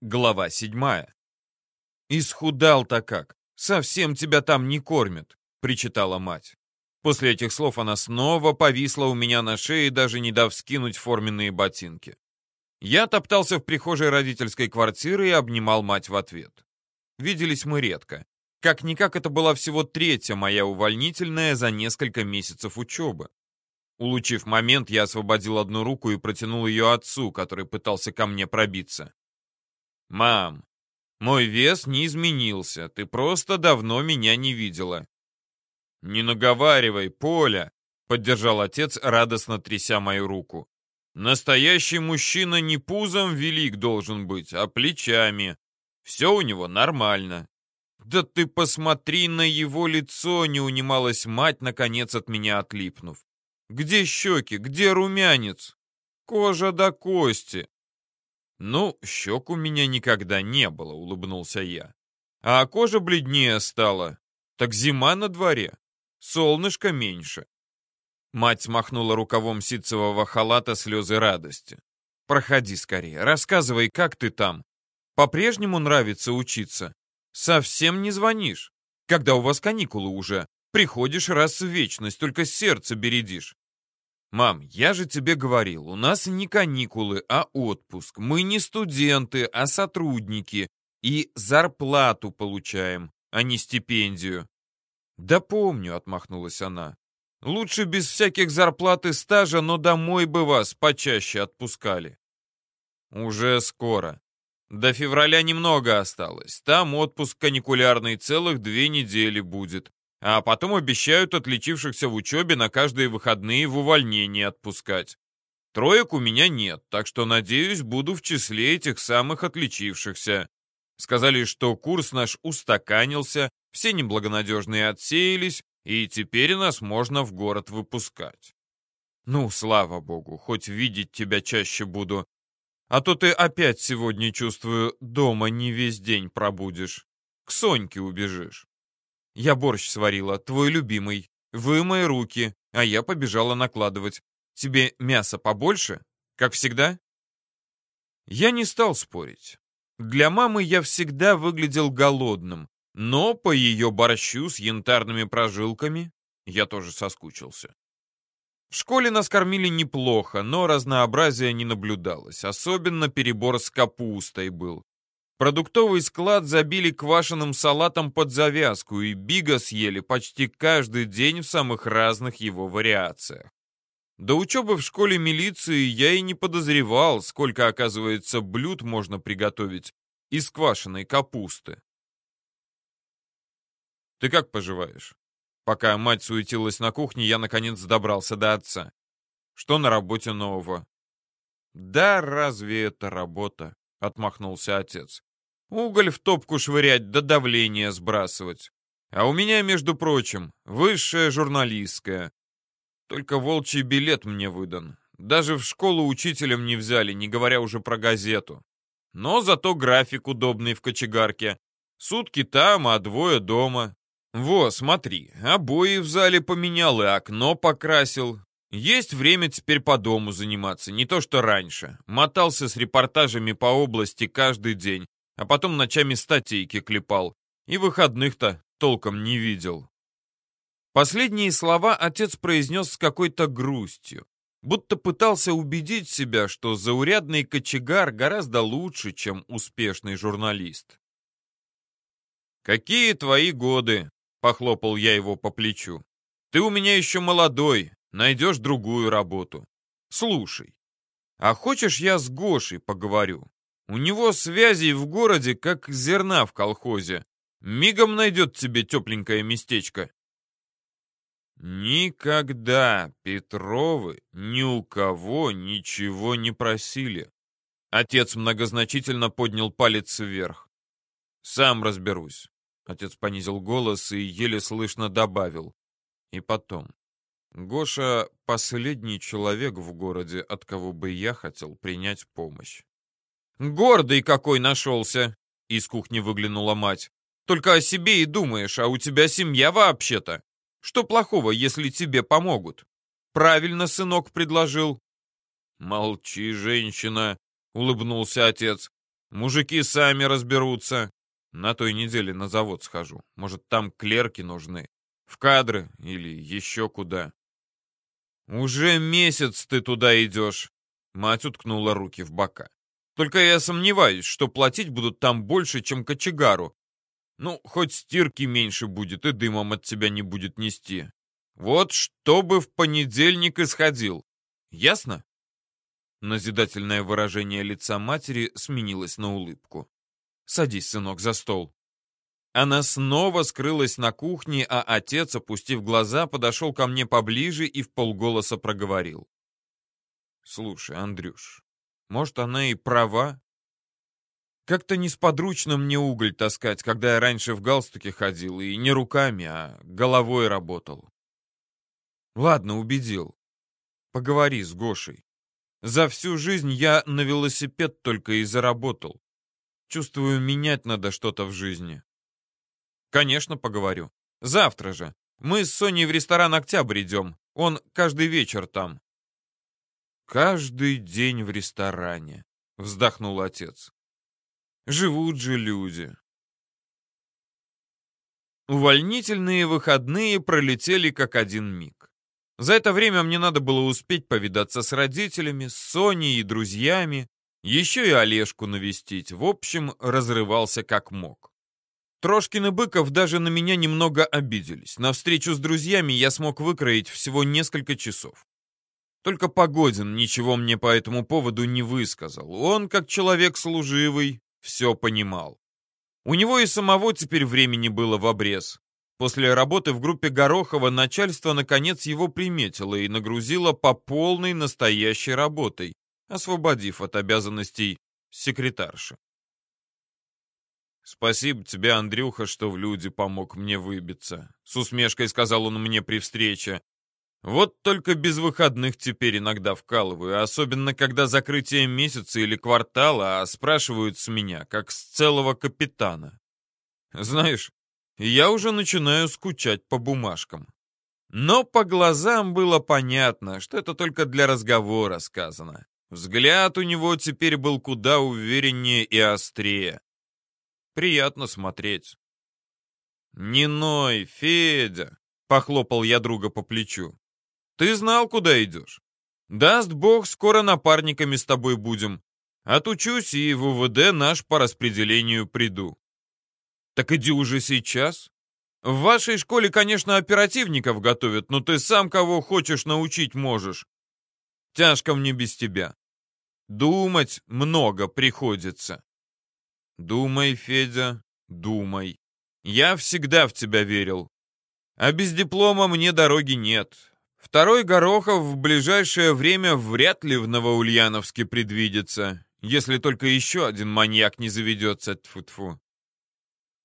Глава седьмая. «Исхудал-то как! Совсем тебя там не кормят!» — причитала мать. После этих слов она снова повисла у меня на шее, даже не дав скинуть форменные ботинки. Я топтался в прихожей родительской квартиры и обнимал мать в ответ. Виделись мы редко. Как-никак это была всего третья моя увольнительная за несколько месяцев учебы. Улучив момент, я освободил одну руку и протянул ее отцу, который пытался ко мне пробиться. «Мам, мой вес не изменился, ты просто давно меня не видела». «Не наговаривай, Поля», — поддержал отец, радостно тряся мою руку. «Настоящий мужчина не пузом велик должен быть, а плечами. Все у него нормально». «Да ты посмотри на его лицо!» — не унималась мать, наконец от меня отлипнув. «Где щеки? Где румянец? Кожа до кости. «Ну, щек у меня никогда не было», — улыбнулся я. «А кожа бледнее стала. Так зима на дворе. Солнышко меньше». Мать смахнула рукавом ситцевого халата слезы радости. «Проходи скорее, рассказывай, как ты там. По-прежнему нравится учиться? Совсем не звонишь. Когда у вас каникулы уже? Приходишь раз в вечность, только сердце бередишь. «Мам, я же тебе говорил, у нас не каникулы, а отпуск. Мы не студенты, а сотрудники. И зарплату получаем, а не стипендию». «Да помню», — отмахнулась она. «Лучше без всяких зарплат и стажа, но домой бы вас почаще отпускали». «Уже скоро. До февраля немного осталось. Там отпуск каникулярный целых две недели будет. А потом обещают отличившихся в учебе на каждые выходные в увольнение отпускать. Троек у меня нет, так что, надеюсь, буду в числе этих самых отличившихся. Сказали, что курс наш устаканился, все неблагонадежные отсеялись, и теперь нас можно в город выпускать. Ну, слава богу, хоть видеть тебя чаще буду. А то ты опять сегодня, чувствую, дома не весь день пробудешь. К Соньке убежишь. Я борщ сварила, твой любимый. Вымой руки, а я побежала накладывать. Тебе мясо побольше, как всегда?» Я не стал спорить. Для мамы я всегда выглядел голодным, но по ее борщу с янтарными прожилками я тоже соскучился. В школе нас кормили неплохо, но разнообразия не наблюдалось. Особенно перебор с капустой был. Продуктовый склад забили квашеным салатом под завязку, и бига съели почти каждый день в самых разных его вариациях. До учебы в школе милиции я и не подозревал, сколько, оказывается, блюд можно приготовить из квашеной капусты. «Ты как поживаешь?» Пока мать суетилась на кухне, я, наконец, добрался до отца. «Что на работе нового?» «Да разве это работа?» — отмахнулся отец. Уголь в топку швырять да давление сбрасывать. А у меня, между прочим, высшая журналистская. Только волчий билет мне выдан. Даже в школу учителем не взяли, не говоря уже про газету. Но зато график удобный в кочегарке. Сутки там, а двое дома. Во, смотри, обои в зале поменял и окно покрасил. Есть время теперь по дому заниматься, не то что раньше. Мотался с репортажами по области каждый день, а потом ночами статейки клепал. И выходных-то толком не видел. Последние слова отец произнес с какой-то грустью, будто пытался убедить себя, что заурядный кочегар гораздо лучше, чем успешный журналист. «Какие твои годы?» — похлопал я его по плечу. «Ты у меня еще молодой, найдешь другую работу. Слушай, а хочешь я с Гошей поговорю? У него связей в городе, как зерна в колхозе. Мигом найдет тебе тепленькое местечко. Никогда Петровы ни у кого ничего не просили. Отец многозначительно поднял палец вверх. Сам разберусь. Отец понизил голос и еле слышно добавил. И потом. Гоша — последний человек в городе, от кого бы я хотел принять помощь. «Гордый какой нашелся!» — из кухни выглянула мать. «Только о себе и думаешь, а у тебя семья вообще-то. Что плохого, если тебе помогут?» «Правильно сынок предложил». «Молчи, женщина!» — улыбнулся отец. Мужики сами разберутся. На той неделе на завод схожу. Может, там клерки нужны. В кадры или еще куда. Уже месяц ты туда идешь. Мать уткнула руки в бока. Только я сомневаюсь, что платить будут там больше, чем кочегару. Ну, хоть стирки меньше будет и дымом от тебя не будет нести. Вот чтобы в понедельник исходил. Ясно? Назидательное выражение лица матери сменилось на улыбку. «Садись, сынок, за стол». Она снова скрылась на кухне, а отец, опустив глаза, подошел ко мне поближе и в полголоса проговорил. «Слушай, Андрюш, может, она и права? Как-то несподручно мне уголь таскать, когда я раньше в галстуке ходил, и не руками, а головой работал. Ладно, убедил. Поговори с Гошей. За всю жизнь я на велосипед только и заработал. Чувствую, менять надо что-то в жизни. Конечно, поговорю. Завтра же. Мы с Соней в ресторан «Октябрь» идем. Он каждый вечер там. Каждый день в ресторане, вздохнул отец. Живут же люди. Увольнительные выходные пролетели как один миг. За это время мне надо было успеть повидаться с родителями, с Соней и друзьями, еще и Олежку навестить. В общем, разрывался как мог. Трошкин и Быков даже на меня немного обиделись. На встречу с друзьями я смог выкроить всего несколько часов. Только Погодин ничего мне по этому поводу не высказал. Он, как человек служивый, все понимал. У него и самого теперь времени было в обрез. После работы в группе Горохова начальство наконец его приметило и нагрузило по полной настоящей работой, освободив от обязанностей секретарши. «Спасибо тебе, Андрюха, что в люди помог мне выбиться», — с усмешкой сказал он мне при встрече. «Вот только без выходных теперь иногда вкалываю, особенно когда закрытие месяца или квартала, а спрашивают с меня, как с целого капитана. Знаешь, я уже начинаю скучать по бумажкам». Но по глазам было понятно, что это только для разговора сказано. Взгляд у него теперь был куда увереннее и острее. Приятно смотреть. «Не ной, Федя!» — похлопал я друга по плечу. «Ты знал, куда идешь. Даст Бог, скоро напарниками с тобой будем. Отучусь и в УВД наш по распределению приду». «Так иди уже сейчас. В вашей школе, конечно, оперативников готовят, но ты сам кого хочешь научить можешь. Тяжко мне без тебя. Думать много приходится. Думай, Федя, думай. Я всегда в тебя верил. А без диплома мне дороги нет. Второй Горохов в ближайшее время вряд ли в Новоульяновске предвидится, если только еще один маньяк не заведется. Тьфу -тьфу.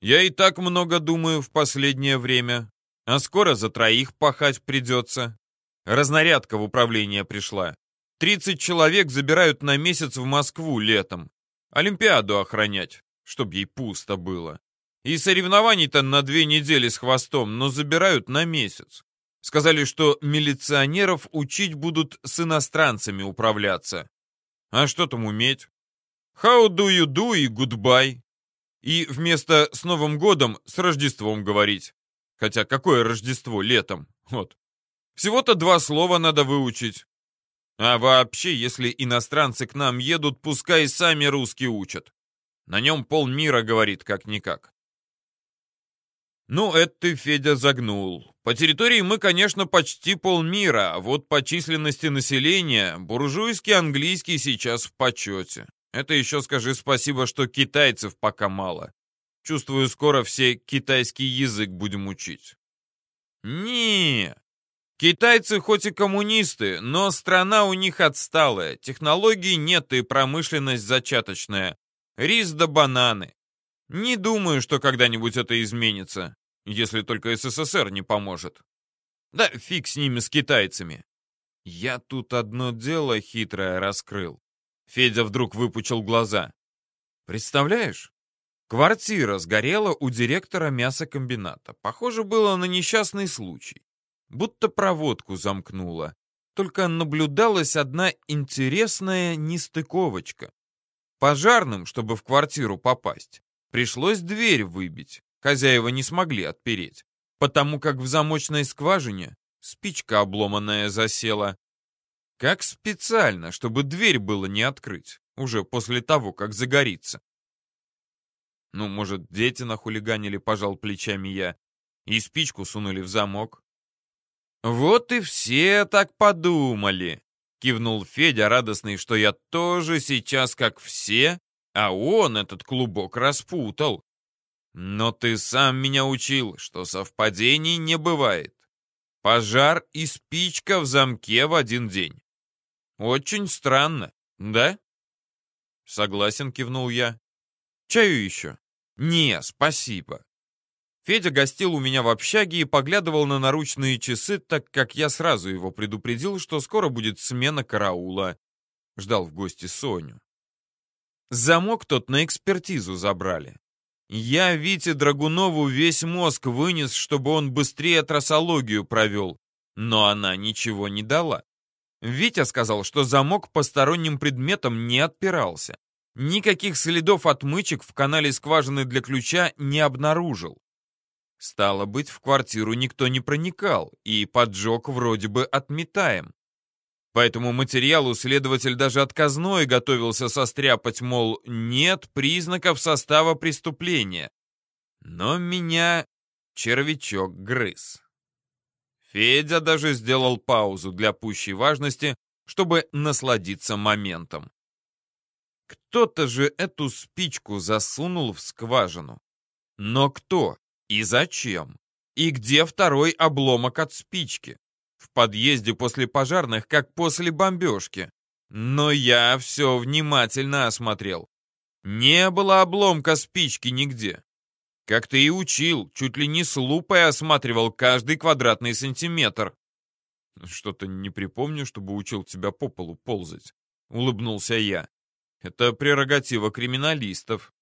Я и так много думаю в последнее время, а скоро за троих пахать придется. Разнарядка в управление пришла. 30 человек забирают на месяц в Москву летом. Олимпиаду охранять, чтоб ей пусто было. И соревнований-то на две недели с хвостом, но забирают на месяц. Сказали, что милиционеров учить будут с иностранцами управляться. А что там уметь? How do you do и goodbye. И вместо «с Новым годом» с Рождеством говорить. Хотя какое Рождество летом? Вот. Всего-то два слова надо выучить. А вообще, если иностранцы к нам едут, пускай сами русские учат. На нем полмира говорит как-никак. Ну, это ты, Федя, загнул. По территории мы, конечно, почти полмира, а вот по численности населения буржуйский английский сейчас в почете. Это еще скажи спасибо, что китайцев пока мало. Чувствую, скоро все китайский язык будем учить. Не, Китайцы хоть и коммунисты, но страна у них отсталая, технологий нет и промышленность зачаточная. Рис да бананы. Не думаю, что когда-нибудь это изменится, если только СССР не поможет. Да фиг с ними, с китайцами. Я тут одно дело хитрое раскрыл. Федя вдруг выпучил глаза. Представляешь? Квартира сгорела у директора мясокомбината. Похоже было на несчастный случай будто проводку замкнула. Только наблюдалась одна интересная нестыковочка. Пожарным, чтобы в квартиру попасть, пришлось дверь выбить. Хозяева не смогли отпереть, потому как в замочной скважине спичка обломанная засела. Как специально, чтобы дверь было не открыть, уже после того, как загорится. Ну, может, дети нахулиганили, пожал плечами я, и спичку сунули в замок. Вот и все так подумали, кивнул Федя, радостный, что я тоже сейчас как все, а он этот клубок распутал. Но ты сам меня учил, что совпадений не бывает. Пожар и спичка в замке в один день. Очень странно, да? Согласен, кивнул я. Чаю еще? Не, спасибо. Федя гостил у меня в общаге и поглядывал на наручные часы, так как я сразу его предупредил, что скоро будет смена караула. Ждал в гости Соню. Замок тот на экспертизу забрали. Я Вите Драгунову весь мозг вынес, чтобы он быстрее трассологию провел, но она ничего не дала. Витя сказал, что замок посторонним предметом не отпирался. Никаких следов отмычек в канале скважины для ключа не обнаружил. Стало быть, в квартиру никто не проникал, и поджог вроде бы отметаем. По этому материалу следователь даже отказной готовился состряпать, мол, нет признаков состава преступления. Но меня червячок грыз. Федя даже сделал паузу для пущей важности, чтобы насладиться моментом. Кто-то же эту спичку засунул в скважину. Но кто и зачем? И где второй обломок от спички? В подъезде после пожарных, как после бомбежки. Но я все внимательно осмотрел. Не было обломка спички нигде. Как ты и учил, чуть ли не с лупой осматривал каждый квадратный сантиметр. Что-то не припомню, чтобы учил тебя по полу ползать. Улыбнулся я. Это прерогатива криминалистов.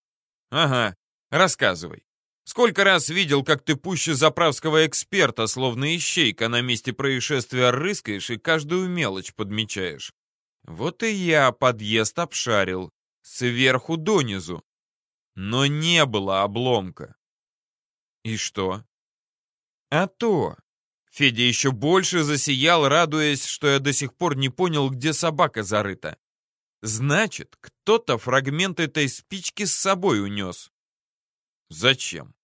Ага, рассказывай. Сколько раз видел, как ты пуще заправского эксперта, словно ищейка на месте происшествия рыскаешь и каждую мелочь подмечаешь. Вот и я подъезд обшарил, сверху донизу. Но не было обломка. И что? А то. Федя еще больше засиял, радуясь, что я до сих пор не понял, где собака зарыта. Значит, кто-то фрагмент этой спички с собой унес. Зачем?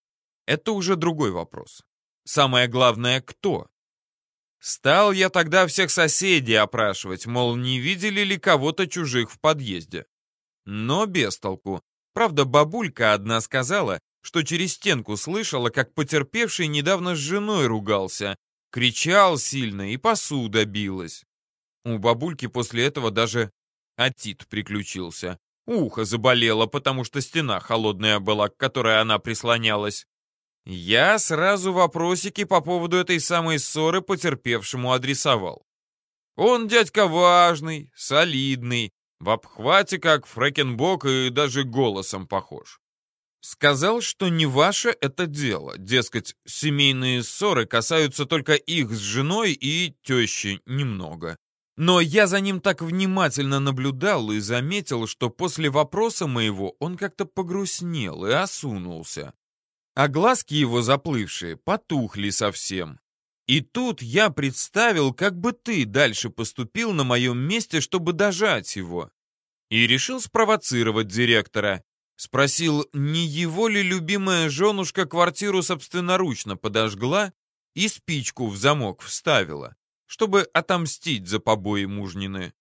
Это уже другой вопрос. Самое главное, кто? Стал я тогда всех соседей опрашивать, мол, не видели ли кого-то чужих в подъезде. Но без толку. Правда, бабулька одна сказала, что через стенку слышала, как потерпевший недавно с женой ругался, кричал сильно и посуда билась. У бабульки после этого даже отит приключился. Ухо заболело, потому что стена холодная была, к которой она прислонялась. Я сразу вопросики по поводу этой самой ссоры потерпевшему адресовал. Он дядька важный, солидный, в обхвате как фрэкенбок и даже голосом похож. Сказал, что не ваше это дело, дескать, семейные ссоры касаются только их с женой и тещи немного. Но я за ним так внимательно наблюдал и заметил, что после вопроса моего он как-то погрустнел и осунулся. А глазки его заплывшие потухли совсем. И тут я представил, как бы ты дальше поступил на моем месте, чтобы дожать его. И решил спровоцировать директора. Спросил, не его ли любимая женушка квартиру собственноручно подожгла и спичку в замок вставила чтобы отомстить за побои мужнины.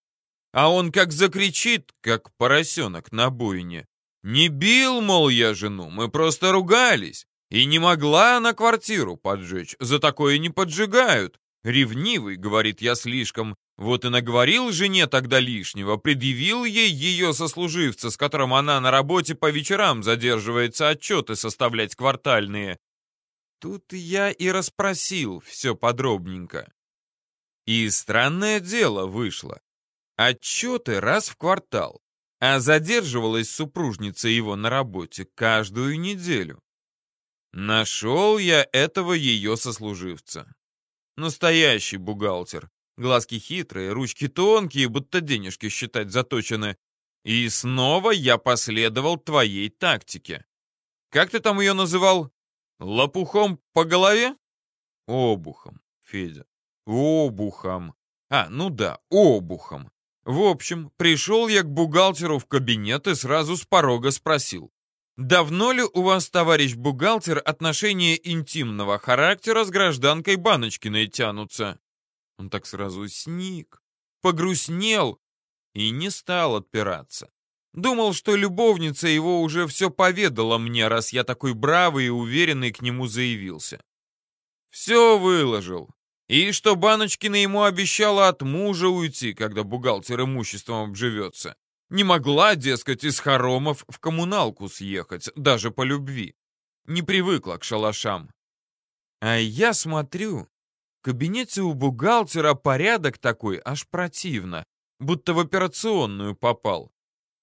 А он как закричит, как поросенок на бойне. Не бил, мол, я жену, мы просто ругались. И не могла она квартиру поджечь, за такое не поджигают. Ревнивый, говорит я слишком, вот и наговорил жене тогда лишнего, предъявил ей ее сослуживца, с которым она на работе по вечерам задерживается отчеты составлять квартальные. Тут я и расспросил все подробненько. И странное дело вышло. Отчеты раз в квартал, а задерживалась супружница его на работе каждую неделю. Нашел я этого ее сослуживца. Настоящий бухгалтер. Глазки хитрые, ручки тонкие, будто денежки считать заточены. И снова я последовал твоей тактике. Как ты там ее называл? Лопухом по голове? Обухом, Федя. Обухом. А, ну да, обухом. В общем, пришел я к бухгалтеру в кабинет и сразу с порога спросил. «Давно ли у вас, товарищ бухгалтер, отношения интимного характера с гражданкой Баночкиной тянутся?» Он так сразу сник, погрустнел и не стал отпираться. Думал, что любовница его уже все поведала мне, раз я такой бравый и уверенный к нему заявился. Все выложил. И что Баночкина ему обещала от мужа уйти, когда бухгалтер имуществом обживется. Не могла, дескать, из хоромов в коммуналку съехать, даже по любви. Не привыкла к шалашам. А я смотрю, в кабинете у бухгалтера порядок такой, аж противно, будто в операционную попал.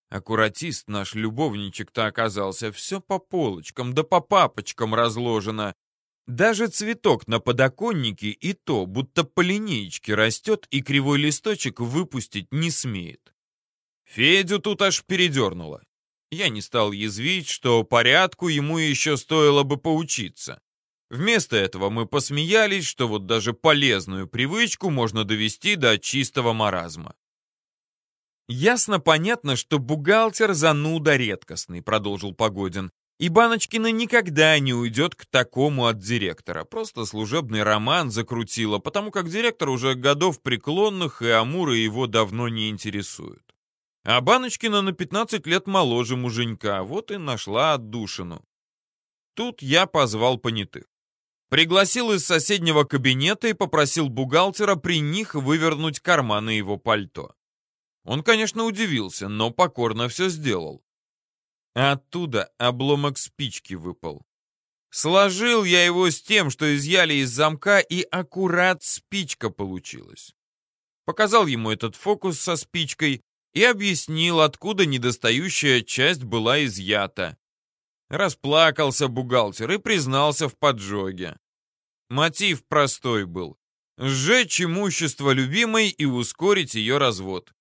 Аккуратист наш любовничек-то оказался все по полочкам да по папочкам разложено. Даже цветок на подоконнике и то, будто по линеечке растет и кривой листочек выпустить не смеет. Федю тут аж передернуло. Я не стал язвить, что порядку ему еще стоило бы поучиться. Вместо этого мы посмеялись, что вот даже полезную привычку можно довести до чистого маразма. «Ясно понятно, что бухгалтер зануда редкостный», — продолжил Погодин. И Баночкина никогда не уйдет к такому от директора. Просто служебный роман закрутила, потому как директор уже годов преклонных, и Амуры его давно не интересуют. А Баночкина на 15 лет моложе муженька, вот и нашла отдушину. Тут я позвал понятых. Пригласил из соседнего кабинета и попросил бухгалтера при них вывернуть карманы его пальто. Он, конечно, удивился, но покорно все сделал. А оттуда обломок спички выпал. Сложил я его с тем, что изъяли из замка, и аккурат спичка получилась. Показал ему этот фокус со спичкой и объяснил, откуда недостающая часть была изъята. Расплакался бухгалтер и признался в поджоге. Мотив простой был — сжечь имущество любимой и ускорить ее развод.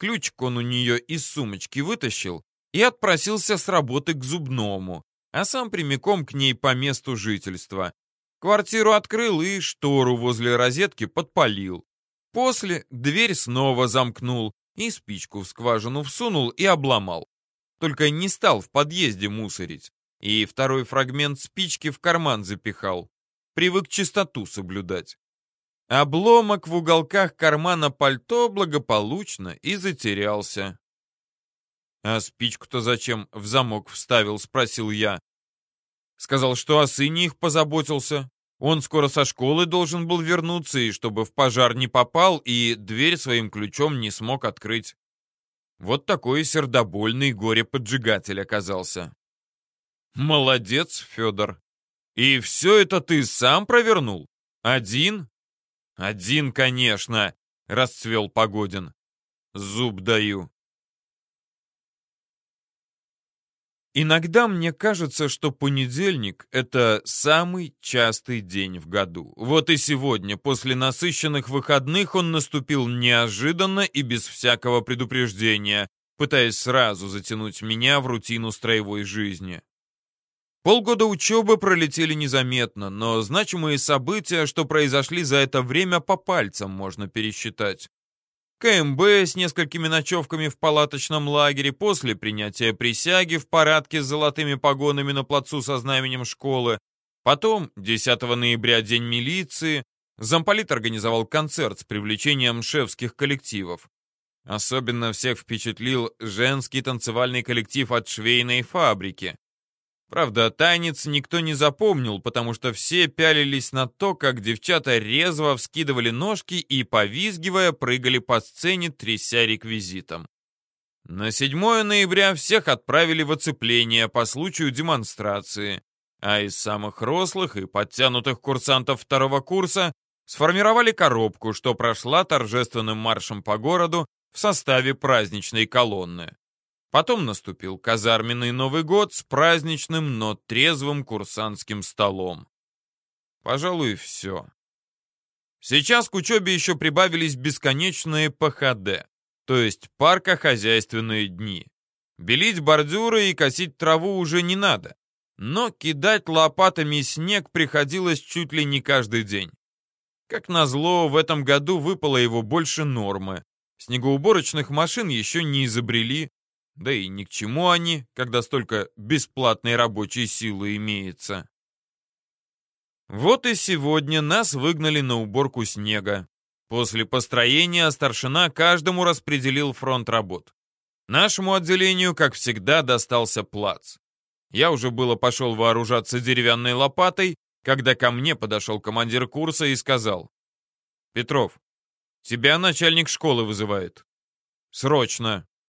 Ключик он у нее из сумочки вытащил и отпросился с работы к зубному, а сам прямиком к ней по месту жительства. Квартиру открыл и штору возле розетки подпалил. После дверь снова замкнул и спичку в скважину всунул и обломал. Только не стал в подъезде мусорить. И второй фрагмент спички в карман запихал. Привык чистоту соблюдать. Обломок в уголках кармана пальто благополучно и затерялся. «А спичку-то зачем в замок вставил?» — спросил я. Сказал, что о сыне их позаботился. Он скоро со школы должен был вернуться, и чтобы в пожар не попал, и дверь своим ключом не смог открыть. Вот такой сердобольный горе-поджигатель оказался. Молодец, Федор. И все это ты сам провернул? Один? Один, конечно, расцвел Погодин. Зуб даю. Иногда мне кажется, что понедельник — это самый частый день в году. Вот и сегодня, после насыщенных выходных, он наступил неожиданно и без всякого предупреждения, пытаясь сразу затянуть меня в рутину строевой жизни. Полгода учебы пролетели незаметно, но значимые события, что произошли за это время, по пальцам можно пересчитать. КМБ с несколькими ночевками в палаточном лагере после принятия присяги в парадке с золотыми погонами на плацу со знаменем школы. Потом, 10 ноября, День милиции, замполит организовал концерт с привлечением шефских коллективов. Особенно всех впечатлил женский танцевальный коллектив от швейной фабрики. Правда, танец никто не запомнил, потому что все пялились на то, как девчата резво вскидывали ножки и, повизгивая, прыгали по сцене, тряся реквизитом. На 7 ноября всех отправили в оцепление по случаю демонстрации, а из самых рослых и подтянутых курсантов второго курса сформировали коробку, что прошла торжественным маршем по городу в составе праздничной колонны. Потом наступил казарменный Новый год с праздничным, но трезвым курсантским столом. Пожалуй, все. Сейчас к учебе еще прибавились бесконечные ПХД. то есть паркохозяйственные дни. Белить бордюры и косить траву уже не надо, но кидать лопатами снег приходилось чуть ли не каждый день. Как назло, в этом году выпало его больше нормы. Снегоуборочных машин еще не изобрели, да и ни к чему они, когда столько бесплатной рабочей силы имеется. Вот и сегодня нас выгнали на уборку снега. После построения старшина каждому распределил фронт работ. Нашему отделению, как всегда, достался плац. Я уже было пошел вооружаться деревянной лопатой, когда ко мне подошел командир курса и сказал. «Петров, тебя начальник школы вызывает». «Срочно».